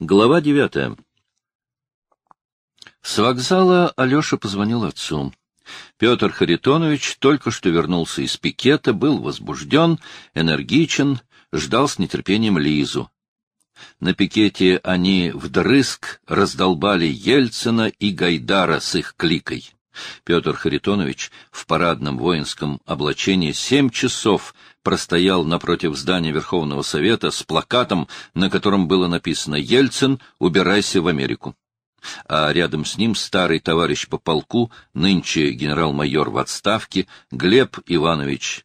Глава девятая. С вокзала Алеша позвонил отцу. Петр Харитонович только что вернулся из пикета, был возбужден, энергичен, ждал с нетерпением Лизу. На пикете они вдрызг раздолбали Ельцина и Гайдара с их кликой. Петр Харитонович в парадном воинском облачении семь часов простоял напротив здания Верховного Совета с плакатом, на котором было написано «Ельцин, убирайся в Америку». А рядом с ним старый товарищ по полку, нынче генерал-майор в отставке, Глеб Иванович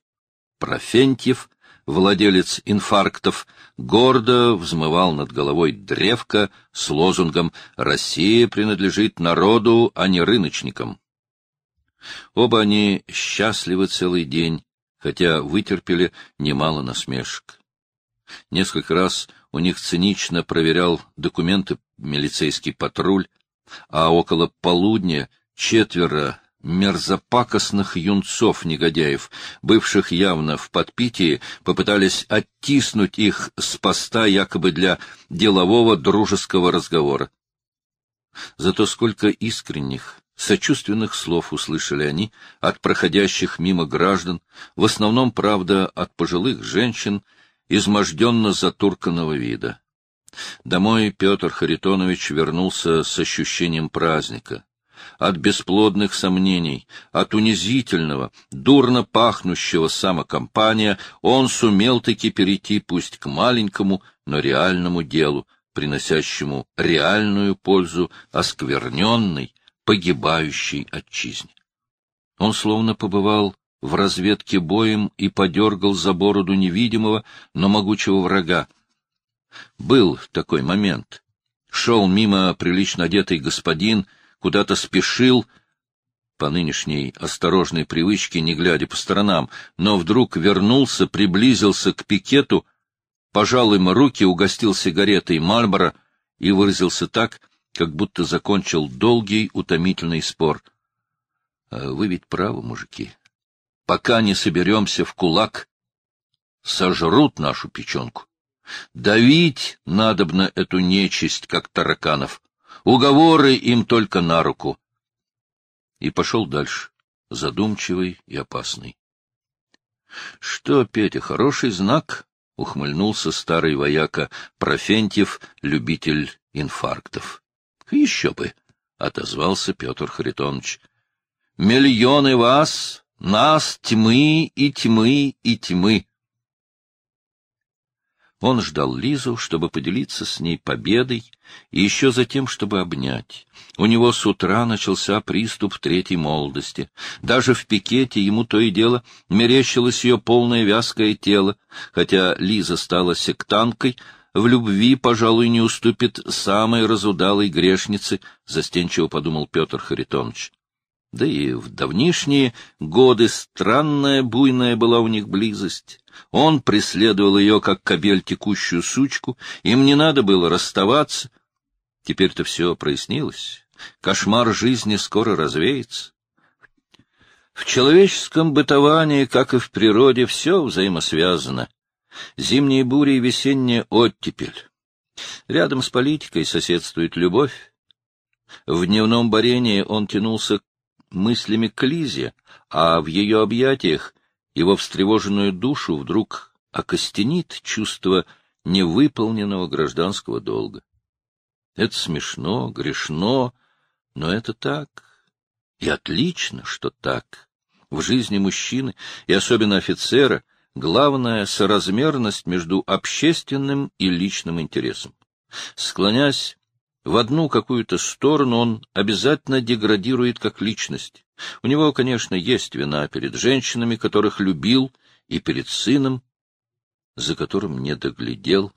Профентьев, владелец инфарктов, гордо взмывал над головой древко с лозунгом «Россия принадлежит народу, а не рыночникам». Оба они счастливы целый день, хотя вытерпели немало насмешек. Несколько раз у них цинично проверял документы милицейский патруль, а около полудня четверо мерзопакостных юнцов-негодяев, бывших явно в подпитии, попытались оттиснуть их с поста якобы для делового дружеского разговора. Зато сколько искренних, Сочувственных слов услышали они от проходящих мимо граждан, в основном, правда, от пожилых женщин, изможденно затурканного вида. Домой Петр Харитонович вернулся с ощущением праздника. От бесплодных сомнений, от унизительного, дурно пахнущего самокомпания он сумел-таки перейти пусть к маленькому, но реальному делу, приносящему реальную пользу оскверненной, погибающей отчизне. Он словно побывал в разведке боем и подергал за бороду невидимого, но могучего врага. Был такой момент. Шел мимо прилично одетый господин, куда-то спешил, по нынешней осторожной привычке, не глядя по сторонам, но вдруг вернулся, приблизился к пикету, пожал им руки, угостил сигаретой Мальборо и выразился так, как будто закончил долгий, утомительный спор. А вы ведь правы, мужики. Пока не соберемся в кулак, сожрут нашу печенку. Давить надобно эту нечисть, как тараканов. Уговоры им только на руку. И пошел дальше, задумчивый и опасный. — Что, Петя, хороший знак? — ухмыльнулся старый вояка Профентьев, любитель инфарктов. — Еще бы, — отозвался Петр Харитонович. — Миллионы вас, нас, тьмы и тьмы и тьмы. Он ждал Лизу, чтобы поделиться с ней победой, и еще затем, чтобы обнять. У него с утра начался приступ третьей молодости. Даже в пикете ему то и дело мерещилось ее полное вязкое тело, хотя Лиза стала сектанткой, в любви, пожалуй, не уступит самой разудалой грешнице, — застенчиво подумал Петр Харитонович. Да и в давнишние годы странная буйная была у них близость. Он преследовал ее, как кобель текущую сучку, им не надо было расставаться. Теперь-то все прояснилось. Кошмар жизни скоро развеется. В человеческом бытовании, как и в природе, все взаимосвязано зимние бури и весенняя оттепель. Рядом с политикой соседствует любовь. В дневном борении он тянулся мыслями к Лизе, а в ее объятиях его встревоженную душу вдруг окостенит чувство невыполненного гражданского долга. Это смешно, грешно, но это так. И отлично, что так. В жизни мужчины, и особенно офицера, главная соразмерность между общественным и личным интересом. Склонясь в одну какую-то сторону, он обязательно деградирует как личность. У него, конечно, есть вина перед женщинами, которых любил, и перед сыном, за которым не доглядел,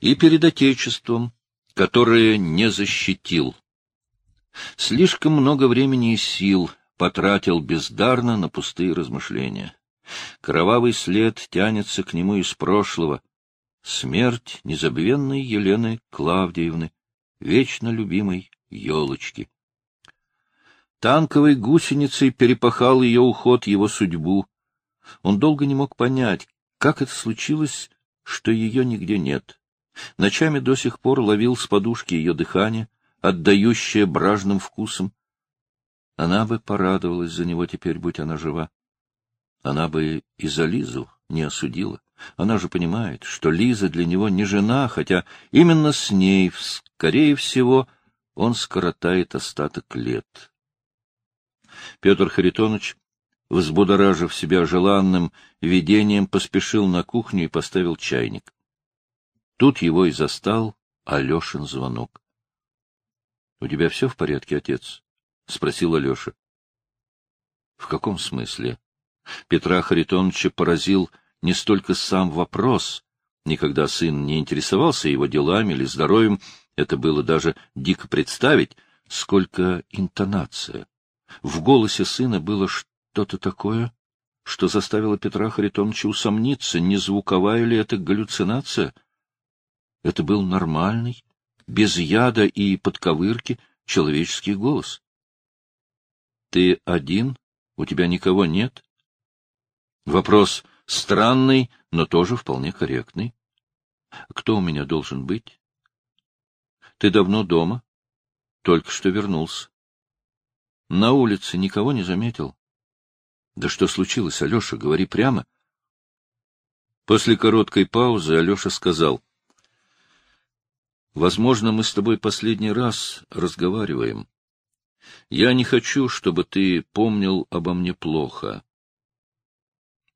и перед Отечеством, которое не защитил. Слишком много времени и сил потратил бездарно на пустые размышления. Кровавый след тянется к нему из прошлого. Смерть незабвенной Елены Клавдиевны, вечно любимой елочки. Танковой гусеницей перепахал ее уход его судьбу. Он долго не мог понять, как это случилось, что ее нигде нет. Ночами до сих пор ловил с подушки ее дыхание, отдающее бражным вкусом. Она бы порадовалась за него теперь, будь она жива. Она бы и за Лизу не осудила. Она же понимает, что Лиза для него не жена, хотя именно с ней, скорее всего, он скоротает остаток лет. Петр Харитонович, взбудоражив себя желанным видением, поспешил на кухню и поставил чайник. Тут его и застал Алешин звонок. — У тебя все в порядке, отец? — спросил Алеша. — В каком смысле? Петра Харитоновича поразил не столько сам вопрос, никогда сын не интересовался его делами или здоровьем, это было даже дико представить, сколько интонация. В голосе сына было что-то такое, что заставило Петра Харитоновича усомниться, не звуковая ли это галлюцинация. Это был нормальный, без яда и подковырки, человеческий голос. — Ты один? У тебя никого нет? Вопрос странный, но тоже вполне корректный. Кто у меня должен быть? Ты давно дома? Только что вернулся. На улице никого не заметил. Да что случилось, Алеша, говори прямо. После короткой паузы Алеша сказал. Возможно, мы с тобой последний раз разговариваем. Я не хочу, чтобы ты помнил обо мне плохо.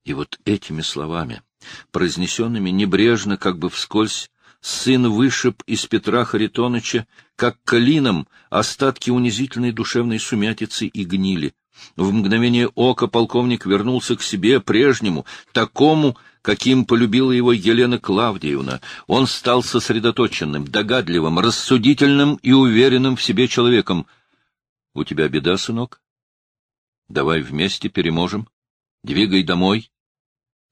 И вот этими словами, произнесенными небрежно, как бы вскользь, сын вышиб из Петра Харитоныча, как клином, остатки унизительной душевной сумятицы и гнили. В мгновение ока полковник вернулся к себе прежнему, такому, каким полюбила его Елена Клавдиевна. Он стал сосредоточенным, догадливым, рассудительным и уверенным в себе человеком. — У тебя беда, сынок? Давай вместе переможем. Двигай домой.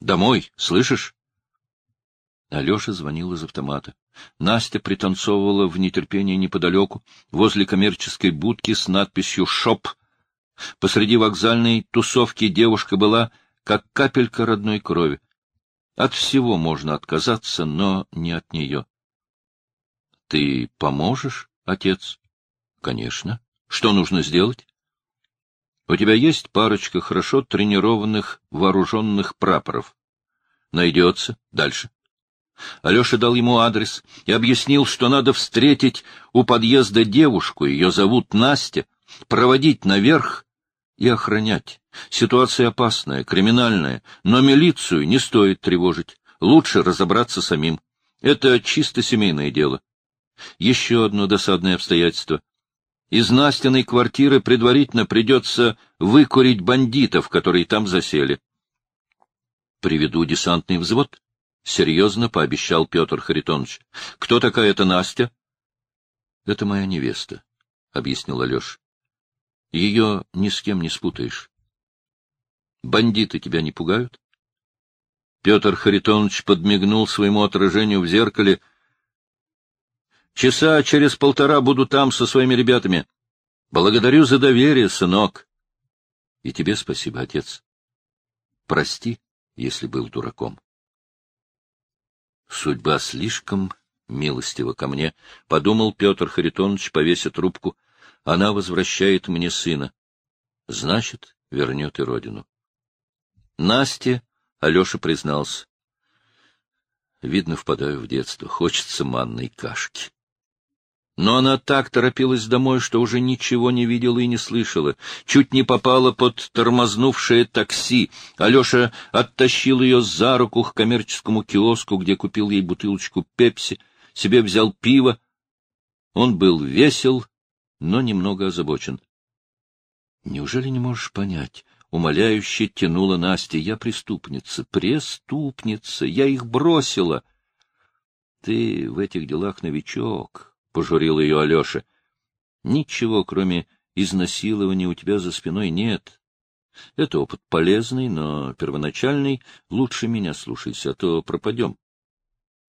Домой, слышишь? Алеша звонил из автомата. Настя пританцовывала в нетерпении неподалеку, возле коммерческой будки с надписью «Шоп». Посреди вокзальной тусовки девушка была, как капелька родной крови. От всего можно отказаться, но не от нее. — Ты поможешь, отец? — Конечно. Что нужно сделать? У тебя есть парочка хорошо тренированных вооруженных прапоров? Найдется. Дальше. Алеша дал ему адрес и объяснил, что надо встретить у подъезда девушку, ее зовут Настя, проводить наверх и охранять. Ситуация опасная, криминальная, но милицию не стоит тревожить. Лучше разобраться самим. Это чисто семейное дело. Еще одно досадное обстоятельство. Из Настиной квартиры предварительно придется выкурить бандитов, которые там засели. — Приведу десантный взвод, — серьезно пообещал Петр Харитонович. — Кто такая эта Настя? — Это моя невеста, — объяснил Алеша. — Ее ни с кем не спутаешь. — Бандиты тебя не пугают? Петр Харитонович подмигнул своему отражению в зеркале — Часа через полтора буду там со своими ребятами. Благодарю за доверие, сынок. И тебе спасибо, отец. Прости, если был дураком. Судьба слишком милостива ко мне, — подумал Петр Харитонович, повеся трубку. Она возвращает мне сына. Значит, вернет и родину. Насте Алеша признался. Видно, впадаю в детство. Хочется манной кашки. Но она так торопилась домой, что уже ничего не видела и не слышала. Чуть не попала под тормознувшее такси. Алеша оттащил ее за руку к коммерческому киоску, где купил ей бутылочку пепси, себе взял пиво. Он был весел, но немного озабочен. — Неужели не можешь понять? — умоляюще тянула Настя. — Я преступница, преступница, я их бросила. — Ты в этих делах новичок, пожурил ее Алеша. — Ничего, кроме изнасилования, у тебя за спиной нет. Это опыт полезный, но первоначальный. Лучше меня слушайся, а то пропадем.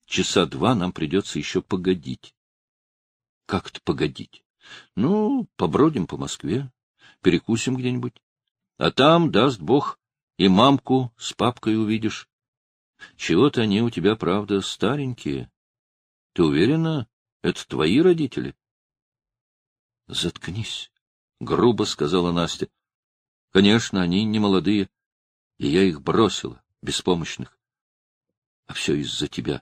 Часа два нам придется еще погодить. — Как-то погодить? — Ну, побродим по Москве, перекусим где-нибудь. А там, даст Бог, и мамку с папкой увидишь. Чего-то они у тебя, правда, старенькие. Ты уверена, это твои родители? — Заткнись, — грубо сказала Настя. — Конечно, они не молодые, и я их бросила, беспомощных. А все из-за тебя.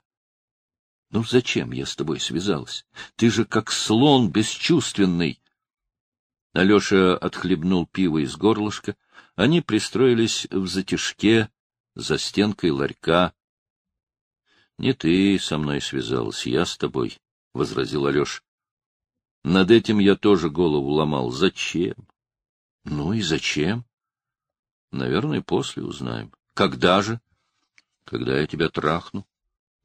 Ну зачем я с тобой связалась? Ты же как слон бесчувственный. Алеша отхлебнул пиво из горлышка. Они пристроились в затишке за стенкой ларька. — Не ты со мной связалась, я с тобой, — возразил Алеша. Над этим я тоже голову ломал. Зачем? — Ну и зачем? — Наверное, после узнаем. — Когда же? — Когда я тебя трахну.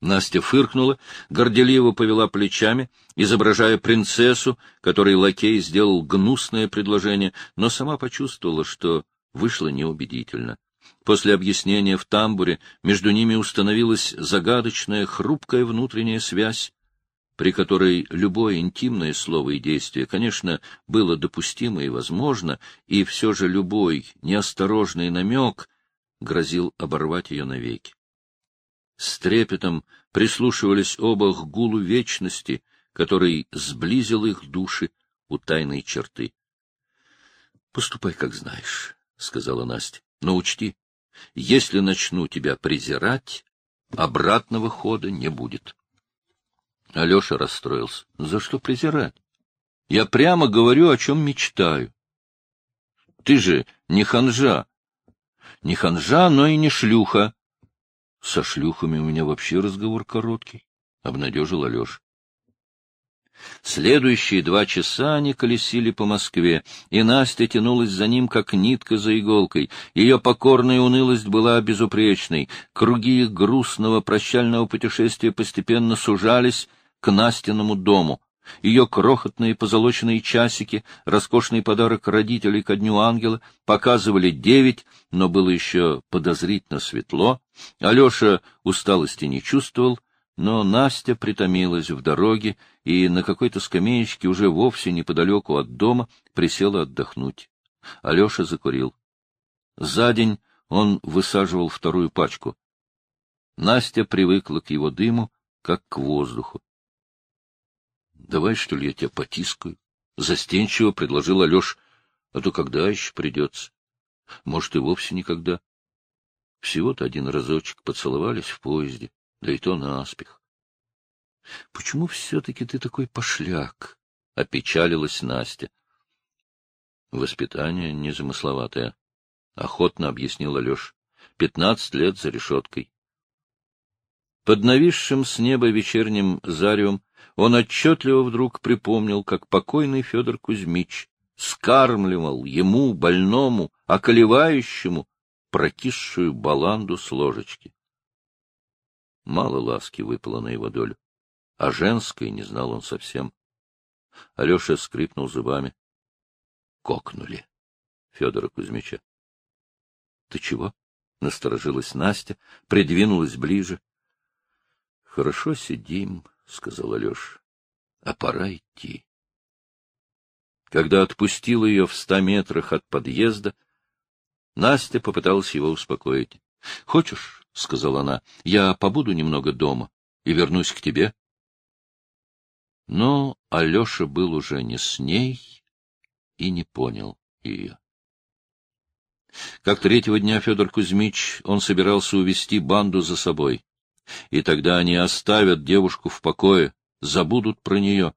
Настя фыркнула, горделиво повела плечами, изображая принцессу, которой лакей сделал гнусное предложение, но сама почувствовала, что вышло неубедительно. После объяснения в тамбуре между ними установилась загадочная, хрупкая внутренняя связь, при которой любое интимное слово и действие, конечно, было допустимо и возможно, и все же любой неосторожный намек грозил оборвать ее навеки. С трепетом прислушивались оба к гулу вечности, который сблизил их души у тайной черты. — Поступай, как знаешь, — сказала Настя, — но учти, если начну тебя презирать, обратного хода не будет. Алеша расстроился. За что презирать? Я прямо говорю, о чем мечтаю. Ты же не ханжа. Не ханжа, но и не шлюха. Со шлюхами у меня вообще разговор короткий, — обнадежил Алеша. Следующие два часа они колесили по Москве, и Настя тянулась за ним, как нитка за иголкой. Ее покорная унылость была безупречной. Круги грустного прощального путешествия постепенно сужались, к Настиному дому. Ее крохотные позолоченные часики, роскошный подарок родителей ко дню ангела, показывали девять, но было еще подозрительно светло. Алеша усталости не чувствовал, но Настя притомилась в дороге и на какой-то скамеечке уже вовсе неподалеку от дома присела отдохнуть. Алеша закурил. За день он высаживал вторую пачку. Настя привыкла к его дыму, как к воздуху. Давай, что ли, я тебя потискаю? Застенчиво предложил Алеш. А то когда еще придется? Может, и вовсе никогда. Всего-то один разочек поцеловались в поезде, да и то наспех. — Почему все-таки ты такой пошляк? — опечалилась Настя. — Воспитание незамысловатое, — охотно объяснил Алеш. — Пятнадцать лет за решеткой. Под нависшим с неба вечерним заревом он отчетливо вдруг припомнил, как покойный Федор Кузьмич скармливал ему, больному, околевающему, прокисшую баланду с ложечки. Мало ласки выпало на его долю, а женской не знал он совсем. Алеша скрипнул зубами. Кокнули Федора Кузьмича. — Ты чего? — насторожилась Настя, придвинулась ближе. — Хорошо сидим, — сказал Алеша. — А пора идти. Когда отпустил ее в ста метрах от подъезда, Настя попыталась его успокоить. — Хочешь, — сказала она, — я побуду немного дома и вернусь к тебе? Но Алеша был уже не с ней и не понял ее. Как третьего дня Федор Кузьмич он собирался увести банду за собой и тогда они оставят девушку в покое, забудут про нее.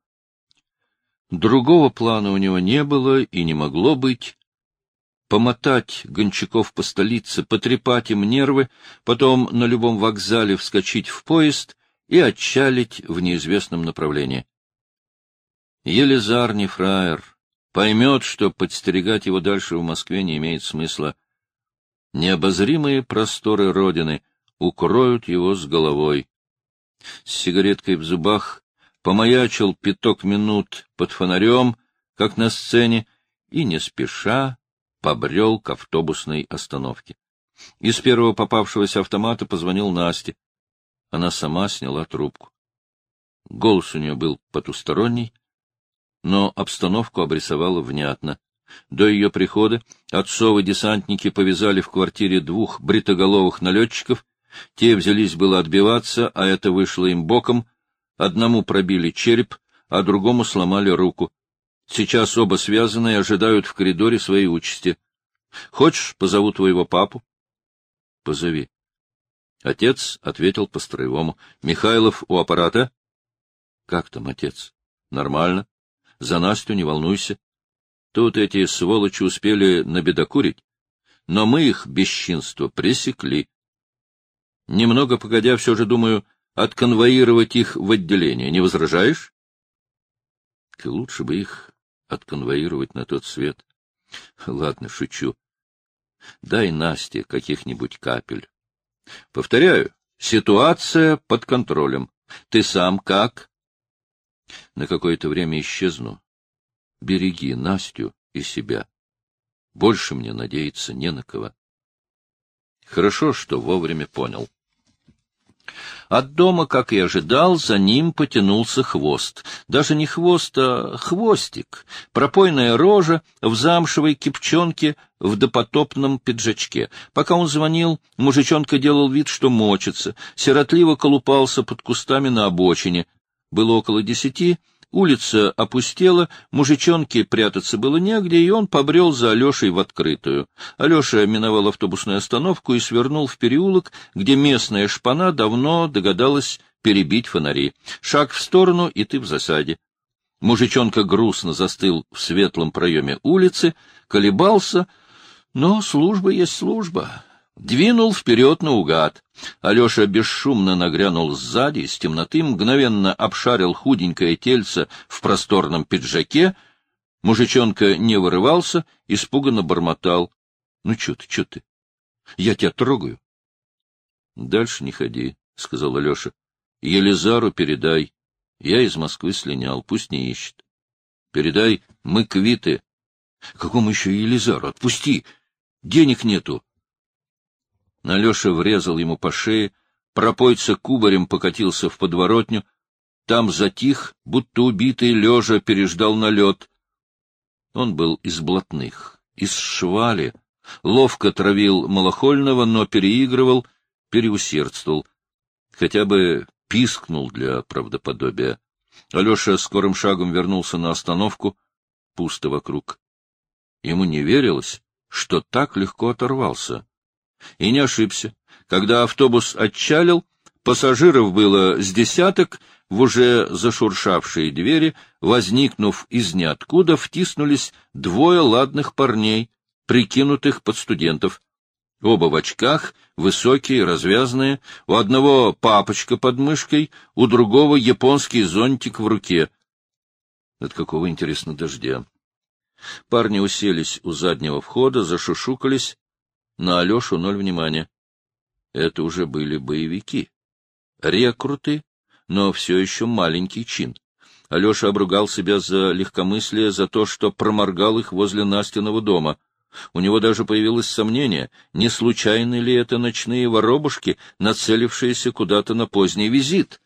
Другого плана у него не было и не могло быть. Помотать гончаков по столице, потрепать им нервы, потом на любом вокзале вскочить в поезд и отчалить в неизвестном направлении. Елизар не фраер, поймет, что подстерегать его дальше в Москве не имеет смысла. Необозримые просторы Родины — укроют его с головой. С сигареткой в зубах помаячил пяток минут под фонарем, как на сцене, и не спеша побрел к автобусной остановке. Из первого попавшегося автомата позвонил Насте. Она сама сняла трубку. Голос у нее был потусторонний, но обстановку обрисовала внятно. До ее прихода отцовы десантники повязали в квартире двух бритоголовых налетчиков те взялись было отбиваться, а это вышло им боком. Одному пробили череп, а другому сломали руку. Сейчас оба связаны и ожидают в коридоре своей участи. Хочешь, позову твоего папу? — Позови. Отец ответил по-строевому. — Михайлов у аппарата? — Как там, отец? — Нормально. За Настю не волнуйся. Тут эти сволочи успели набедокурить, но мы их бесчинство пресекли. Немного погодя, все же думаю, отконвоировать их в отделение. Не возражаешь? Лучше бы их отконвоировать на тот свет. Ладно, шучу. Дай Насте каких-нибудь капель. Повторяю, ситуация под контролем. Ты сам как? На какое-то время исчезну. Береги Настю и себя. Больше мне надеяться не на кого. Хорошо, что вовремя понял. От дома, как и ожидал, за ним потянулся хвост. Даже не хвост, а хвостик. Пропойная рожа в замшевой кипчонке в допотопном пиджачке. Пока он звонил, мужичонка делал вид, что мочится, сиротливо колупался под кустами на обочине. Было около десяти, Улица опустела, мужичонке прятаться было негде, и он побрел за Алешей в открытую. Алеша миновал автобусную остановку и свернул в переулок, где местная шпана давно догадалась перебить фонари. Шаг в сторону, и ты в засаде. Мужичонка грустно застыл в светлом проеме улицы, колебался, но служба есть служба. Двинул вперед наугад. Алеша бесшумно нагрянул сзади, из темноты, мгновенно обшарил худенькое тельце в просторном пиджаке. Мужичонка не вырывался, испуганно бормотал. — Ну, чё ты, чё ты? Я тебя трогаю. — Дальше не ходи, — сказал Алеша. — Елизару передай. Я из Москвы слинял, пусть не ищет. Передай, мы квиты. — Какому еще Елизару? Отпусти! Денег нету. Алеша врезал ему по шее, пропойца кубарем покатился в подворотню, там затих, будто убитый лежа переждал налет. Он был из блатных, из швали, ловко травил малохольного, но переигрывал, переусердствовал, хотя бы пискнул для правдоподобия. Алеша скорым шагом вернулся на остановку, пусто вокруг. Ему не верилось, что так легко оторвался. И не ошибся. Когда автобус отчалил, пассажиров было с десяток, в уже зашуршавшие двери, возникнув из ниоткуда, втиснулись двое ладных парней, прикинутых под студентов. Оба в очках, высокие, развязные, у одного папочка под мышкой, у другого японский зонтик в руке. От какого, интересно, дождя? Парни уселись у заднего входа, зашушукались, на Алешу ноль внимания. Это уже были боевики. Рекруты, но все еще маленький чин. Алеша обругал себя за легкомыслие, за то, что проморгал их возле Настиного дома. У него даже появилось сомнение, не случайны ли это ночные воробушки, нацелившиеся куда-то на поздний визит.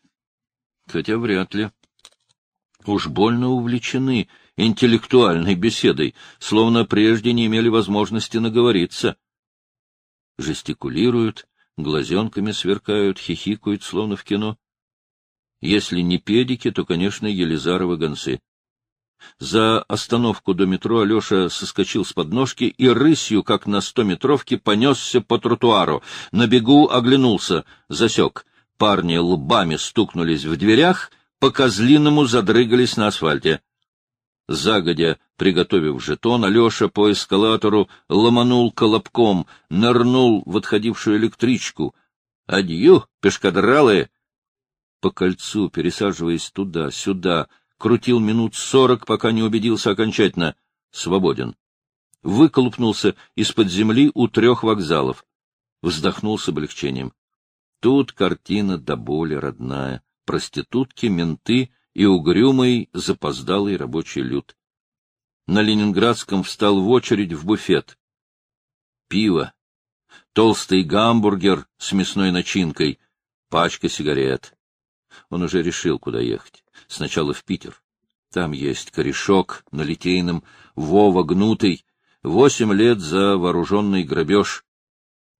Хотя вряд ли. Уж больно увлечены интеллектуальной беседой, словно прежде не имели возможности наговориться жестикулируют, глазенками сверкают, хихикают, словно в кино. Если не педики, то, конечно, Елизаровы гонцы. За остановку до метро Алеша соскочил с подножки и рысью, как на стометровке, понесся по тротуару. На бегу оглянулся, засек. Парни лбами стукнулись в дверях, по-козлиному задрыгались на асфальте. Загодя, приготовив жетон, Алеша по эскалатору ломанул колобком, нырнул в отходившую электричку. «Адью, пешкадралы!» По кольцу, пересаживаясь туда-сюда, крутил минут сорок, пока не убедился окончательно. Свободен. Выколупнулся из-под земли у трех вокзалов. Вздохнул с облегчением. Тут картина до боли родная. Проститутки, менты и угрюмый запоздалый рабочий люд. На Ленинградском встал в очередь в буфет. Пиво, толстый гамбургер с мясной начинкой, пачка сигарет. Он уже решил, куда ехать. Сначала в Питер. Там есть корешок на Литейном, Вова гнутый, восемь лет за вооруженный грабеж.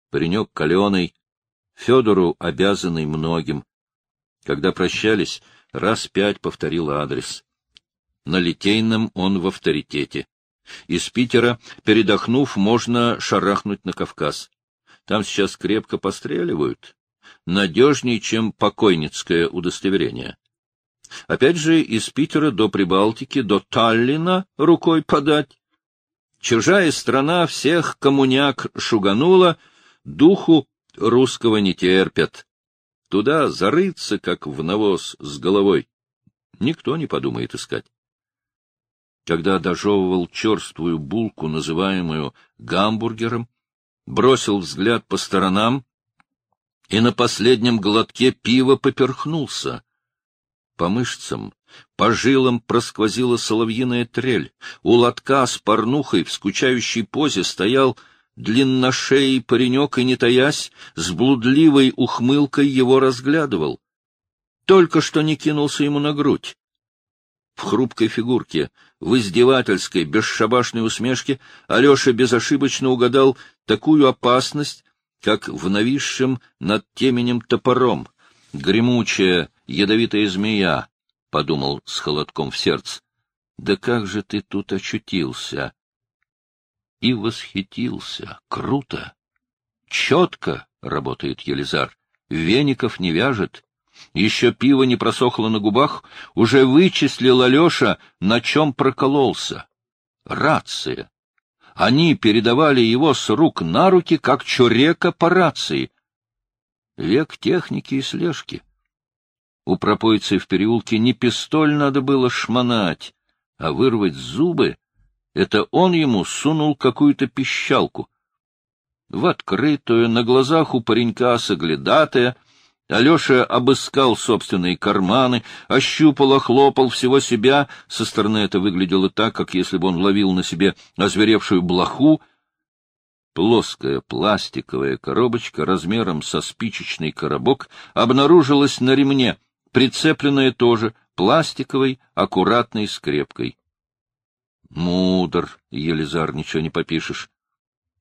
Паренек каленый, Федору обязанный многим. Когда прощались, Раз пять повторил адрес. На Литейном он в авторитете. Из Питера, передохнув, можно шарахнуть на Кавказ. Там сейчас крепко постреливают. Надежнее, чем покойницкое удостоверение. Опять же, из Питера до Прибалтики, до Таллина рукой подать. Чужая страна всех коммуняк шуганула, духу русского не терпят. Туда зарыться, как в навоз с головой. Никто не подумает искать. Когда дожевывал черствую булку, называемую гамбургером, бросил взгляд по сторонам и на последнем глотке пива поперхнулся. По мышцам, по жилам просквозила соловьиная трель. У лотка с порнухой в скучающей позе стоял длинношеий паренек и, не таясь, с блудливой ухмылкой его разглядывал. Только что не кинулся ему на грудь. В хрупкой фигурке, в издевательской, бесшабашной усмешке Алеша безошибочно угадал такую опасность, как в нависшем над теменем топором. Гремучая, ядовитая змея, — подумал с холодком в сердце. — Да как же ты тут очутился? И восхитился. Круто! Четко работает Елизар. Веников не вяжет, еще пиво не просохло на губах, уже вычислил Алеша, на чем прокололся. Рация. Они передавали его с рук на руки, как чурека по рации. Век техники и слежки. У пропойцы в переулке не пистоль надо было шмонать, а вырвать зубы — это он ему сунул какую-то пищалку. В открытую, на глазах у паренька соглядатая — Алеша обыскал собственные карманы, ощупал, охлопал всего себя. Со стороны это выглядело так, как если бы он ловил на себе озверевшую блоху. Плоская пластиковая коробочка размером со спичечный коробок обнаружилась на ремне, прицепленная тоже пластиковой аккуратной скрепкой. Мудр, Елизар, ничего не попишешь.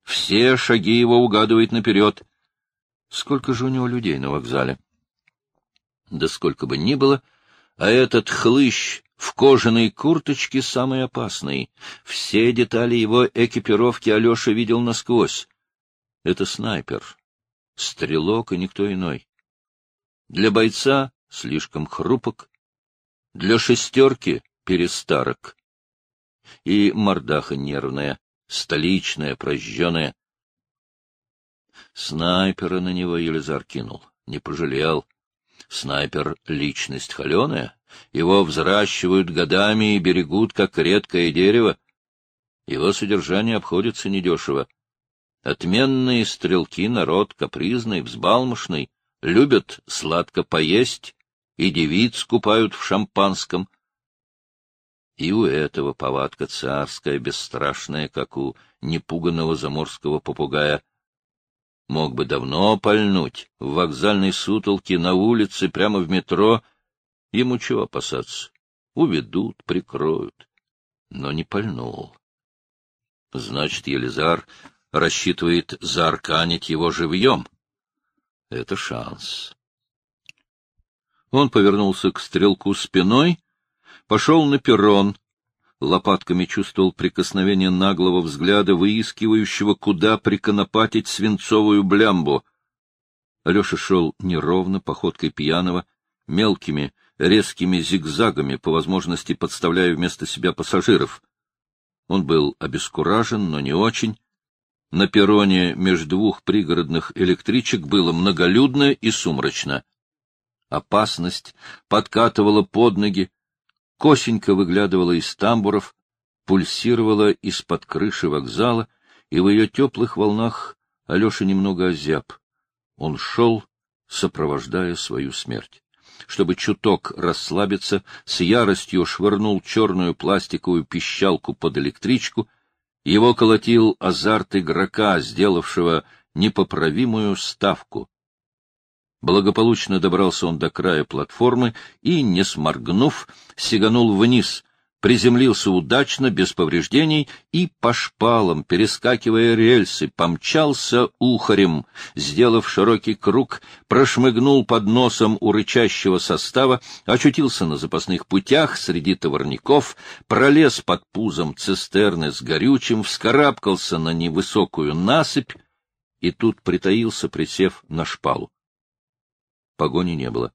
Все шаги его угадывает наперед — Сколько же у него людей на вокзале? Да сколько бы ни было, а этот хлыщ в кожаной курточке самый опасный. Все детали его экипировки Алеша видел насквозь. Это снайпер, стрелок и никто иной. Для бойца слишком хрупок, для шестерки перестарок. И мордаха нервная, столичная, прожженная. Снайпера на него Елизар кинул, не пожалел. Снайпер — личность холеная, его взращивают годами и берегут, как редкое дерево. Его содержание обходится недешево. Отменные стрелки — народ капризный, взбалмошный, любят сладко поесть и девиц купают в шампанском. И у этого повадка царская, бесстрашная, как у непуганного заморского попугая — Мог бы давно пальнуть, в вокзальной сутолке, на улице, прямо в метро. Ему чего опасаться? Уведут, прикроют. Но не пальнул. Значит, Елизар рассчитывает заарканить его живьем. Это шанс. Он повернулся к стрелку спиной, пошел на перрон, лопатками чувствовал прикосновение наглого взгляда, выискивающего, куда приконопатить свинцовую блямбу. Алеша шел неровно, походкой пьяного, мелкими, резкими зигзагами, по возможности подставляя вместо себя пассажиров. Он был обескуражен, но не очень. На перроне между двух пригородных электричек было многолюдно и сумрачно. Опасность подкатывала под ноги, косенько выглядывала из тамбуров, пульсировала из-под крыши вокзала, и в ее теплых волнах Алеша немного озяб. Он шел, сопровождая свою смерть. Чтобы чуток расслабиться, с яростью швырнул черную пластиковую пищалку под электричку. Его колотил азарт игрока, сделавшего непоправимую ставку. Благополучно добрался он до края платформы и, не сморгнув, сиганул вниз, приземлился удачно, без повреждений, и по шпалам, перескакивая рельсы, помчался ухарем, сделав широкий круг, прошмыгнул под носом у рычащего состава, очутился на запасных путях среди товарников, пролез под пузом цистерны с горючим, вскарабкался на невысокую насыпь и тут притаился, присев на шпалу. Погони не было.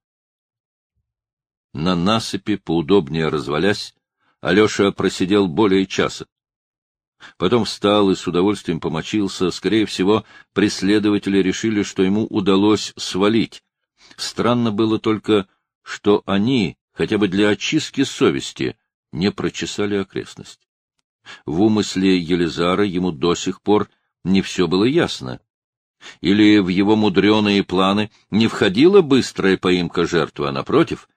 На насыпи, поудобнее развалясь, Алеша просидел более часа. Потом встал и с удовольствием помочился. Скорее всего, преследователи решили, что ему удалось свалить. Странно было только, что они, хотя бы для очистки совести, не прочесали окрестность. В умысле Елизара ему до сих пор не все было ясно. Или в его мудреные планы не входила быстрая поимка жертвы, а, напротив,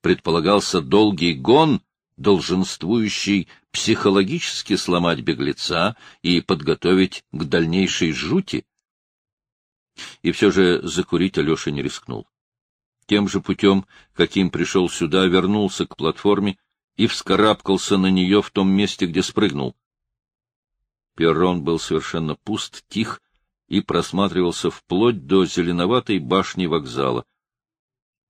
предполагался долгий гон долженствующий психологически сломать беглеца и подготовить к дальнейшей жути. И все же закурить Алеша не рискнул. Тем же путем, каким пришел сюда, вернулся к платформе и вскарабкался на нее в том месте, где спрыгнул. Перрон был совершенно пуст, тих и просматривался вплоть до зеленоватой башни вокзала.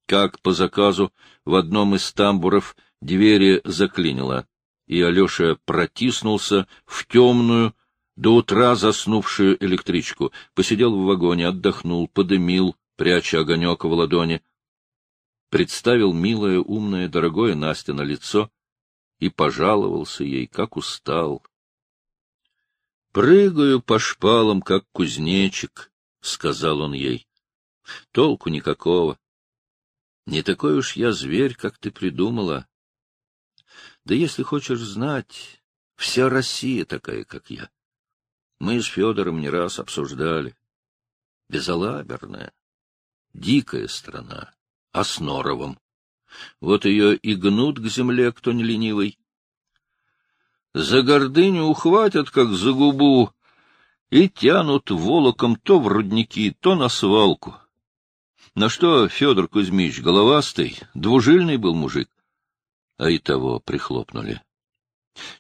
Как по заказу в одном из тамбуров Двери заклинило, и Алеша протиснулся в темную, до утра заснувшую электричку, посидел в вагоне, отдохнул, подымил, пряча огонек в ладони, представил милое, умное, дорогое Настя на лицо и пожаловался ей, как устал. — Прыгаю по шпалам, как кузнечик, — сказал он ей. — Толку никакого. Не такой уж я зверь, как ты придумала. Да если хочешь знать, вся Россия такая, как я. Мы с Федором не раз обсуждали. Безалаберная, дикая страна, а с норовом. Вот ее и гнут к земле, кто не ленивый. За гордыню ухватят, как за губу, и тянут волоком то в рудники, то на свалку. На что Федор Кузьмич головастый, двужильный был мужик, а и того прихлопнули.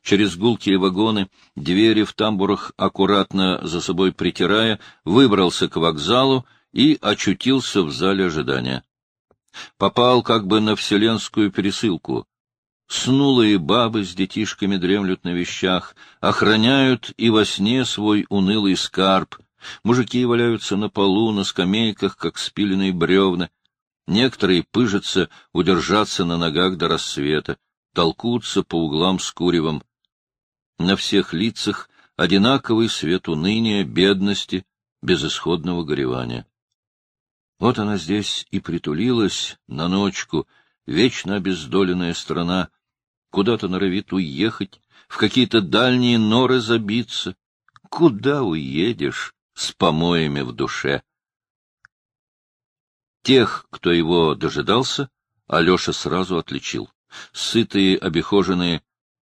Через гулкие вагоны, двери в тамбурах аккуратно за собой притирая, выбрался к вокзалу и очутился в зале ожидания. Попал как бы на вселенскую пересылку. Снулые бабы с детишками дремлют на вещах, охраняют и во сне свой унылый скарб. Мужики валяются на полу, на скамейках, как спиленные бревна. Некоторые пыжатся удержаться на ногах до рассвета, толкутся по углам с куревом. На всех лицах одинаковый свет уныния, бедности, безысходного горевания. Вот она здесь и притулилась на ночку, вечно обездоленная страна, куда-то норовит уехать, в какие-то дальние норы забиться. Куда уедешь с помоями в душе? Тех, кто его дожидался, Алеша сразу отличил. Сытые, обихоженные,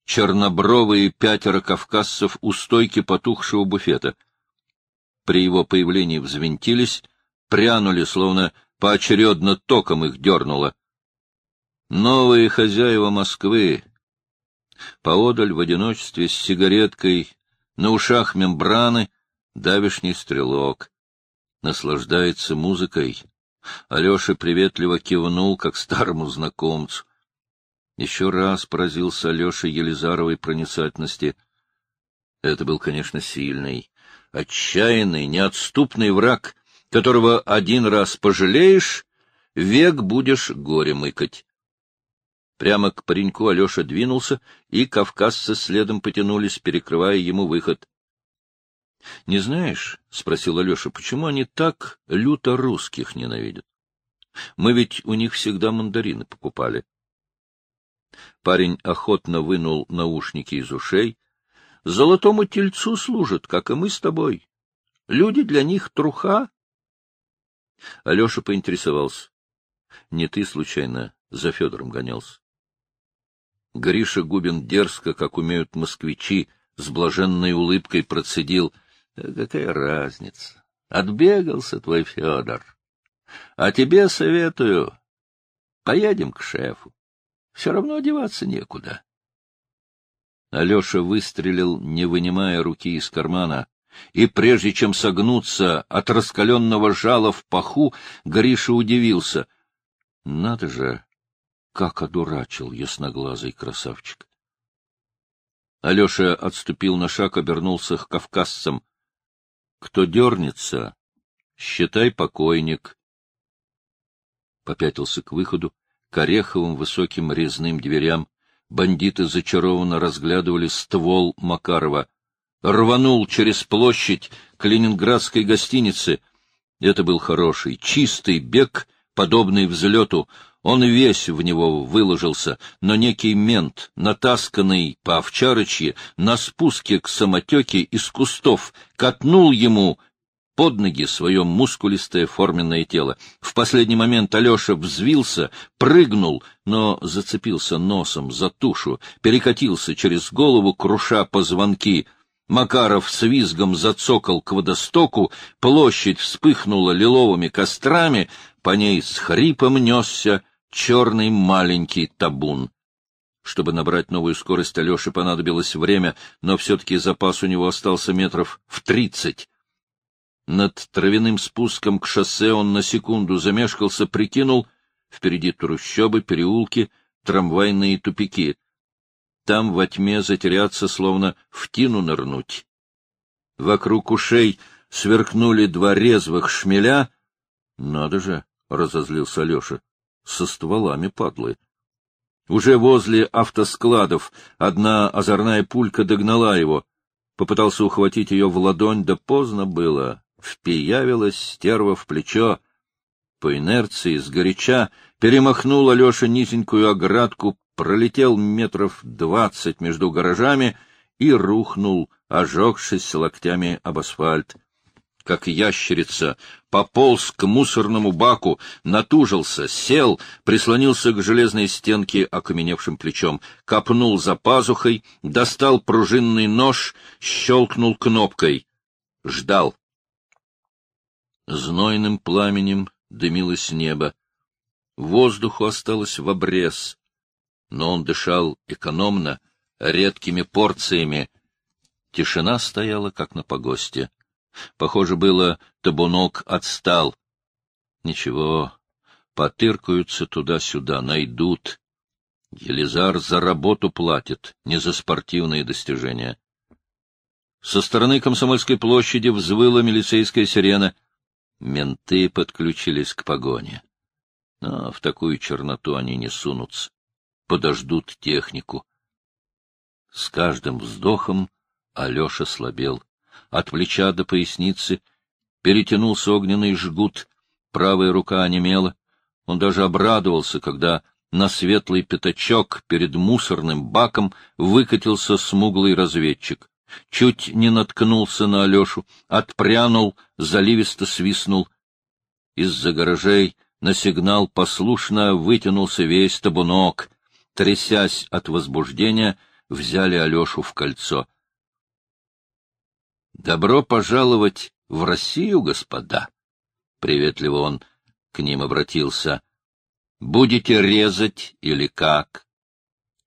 чернобровые пятеро кавказцев у стойки потухшего буфета. При его появлении взвинтились, прянули, словно поочередно током их дернуло. Новые хозяева Москвы. Поодаль в одиночестве с сигареткой, на ушах мембраны, давишний стрелок. Наслаждается музыкой Алеша приветливо кивнул, как старому знакомцу. Еще раз поразился Алеша Елизаровой проницательности. Это был, конечно, сильный, отчаянный, неотступный враг, которого один раз пожалеешь, век будешь горе мыкать. Прямо к пареньку Алеша двинулся, и кавказцы следом потянулись, перекрывая ему выход. — Не знаешь, — спросил Алеша, — почему они так люто русских ненавидят? Мы ведь у них всегда мандарины покупали. Парень охотно вынул наушники из ушей. — Золотому тельцу служат, как и мы с тобой. Люди для них труха. Алеша поинтересовался. — Не ты, случайно, за Федором гонялся? Гриша Губин дерзко, как умеют москвичи, с блаженной улыбкой процедил — какая разница? Отбегался твой Федор. А тебе советую, поедем к шефу. Все равно одеваться некуда. Алеша выстрелил, не вынимая руки из кармана. И прежде чем согнуться от раскаленного жала в паху, Гриша удивился. Надо же, как одурачил ясноглазый красавчик! Алеша отступил на шаг, обернулся к кавказцам. — Кто дернется, считай покойник. Попятился к выходу, к ореховым высоким резным дверям. Бандиты зачарованно разглядывали ствол Макарова. Рванул через площадь к ленинградской гостинице. Это был хороший, чистый бег, подобный взлету. Он весь в него выложился, но некий мент, натасканный по овчарочье, на спуске к самотеке из кустов, катнул ему под ноги свое мускулистое форменное тело. В последний момент Алеша взвился, прыгнул, но зацепился носом за тушу, перекатился через голову, круша позвонки. Макаров с визгом зацокал к водостоку, площадь вспыхнула лиловыми кострами, по ней с хрипом несся черный маленький табун. Чтобы набрать новую скорость, Алёше понадобилось время, но все-таки запас у него остался метров в тридцать. Над травяным спуском к шоссе он на секунду замешкался, прикинул — впереди трущобы, переулки, трамвайные тупики. Там во тьме затеряться, словно в тину нырнуть. Вокруг ушей сверкнули два резвых шмеля. — Надо же! — разозлился Алеша со стволами падлы. Уже возле автоскладов одна озорная пулька догнала его. Попытался ухватить ее в ладонь, да поздно было. Впиявилась стерва в плечо. По инерции, сгоряча, перемахнул Алеша низенькую оградку, пролетел метров двадцать между гаражами и рухнул, ожегшись локтями об асфальт как ящерица, пополз к мусорному баку, натужился, сел, прислонился к железной стенке окаменевшим плечом, копнул за пазухой, достал пружинный нож, щелкнул кнопкой. Ждал. Знойным пламенем дымилось небо. Воздуху осталось в обрез, но он дышал экономно, редкими порциями. Тишина стояла, как на погосте. Похоже было, табунок отстал. Ничего, потыркаются туда-сюда, найдут. Елизар за работу платит, не за спортивные достижения. Со стороны Комсомольской площади взвыла милицейская сирена. Менты подключились к погоне. Но в такую черноту они не сунутся. Подождут технику. С каждым вздохом Алеша слабел. От плеча до поясницы перетянулся огненный жгут, правая рука онемела. Он даже обрадовался, когда на светлый пятачок перед мусорным баком выкатился смуглый разведчик. Чуть не наткнулся на Алешу, отпрянул, заливисто свистнул. Из-за гаражей на сигнал послушно вытянулся весь табунок. Трясясь от возбуждения, взяли Алешу в кольцо. Добро пожаловать в Россию, господа! Приветливо он к ним обратился. Будете резать или как?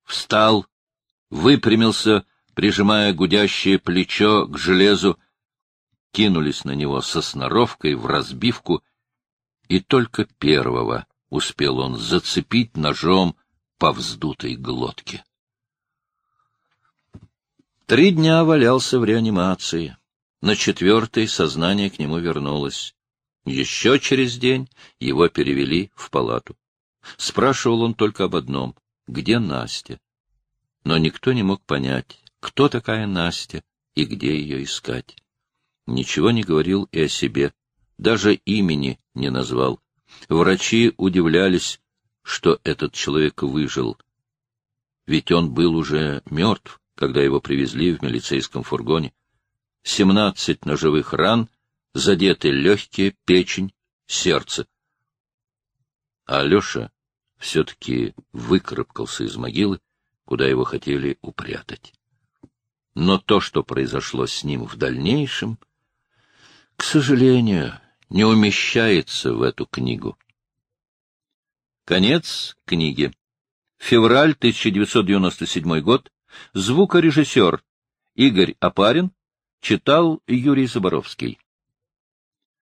Встал, выпрямился, прижимая гудящее плечо к железу, кинулись на него со сноровкой в разбивку, и только первого успел он зацепить ножом по вздутой глотке. Три дня валялся в реанимации. На четвертый сознание к нему вернулось. Еще через день его перевели в палату. Спрашивал он только об одном — где Настя? Но никто не мог понять, кто такая Настя и где ее искать. Ничего не говорил и о себе, даже имени не назвал. Врачи удивлялись, что этот человек выжил. Ведь он был уже мертв, когда его привезли в милицейском фургоне. 17 ножевых ран, задеты легкие, печень, сердце. А Алеша все-таки выкарабкался из могилы, куда его хотели упрятать. Но то, что произошло с ним в дальнейшем, к сожалению, не умещается в эту книгу. Конец книги. Февраль 1997 год. Звукорежиссер Игорь Апарин читал Юрий Заборовский.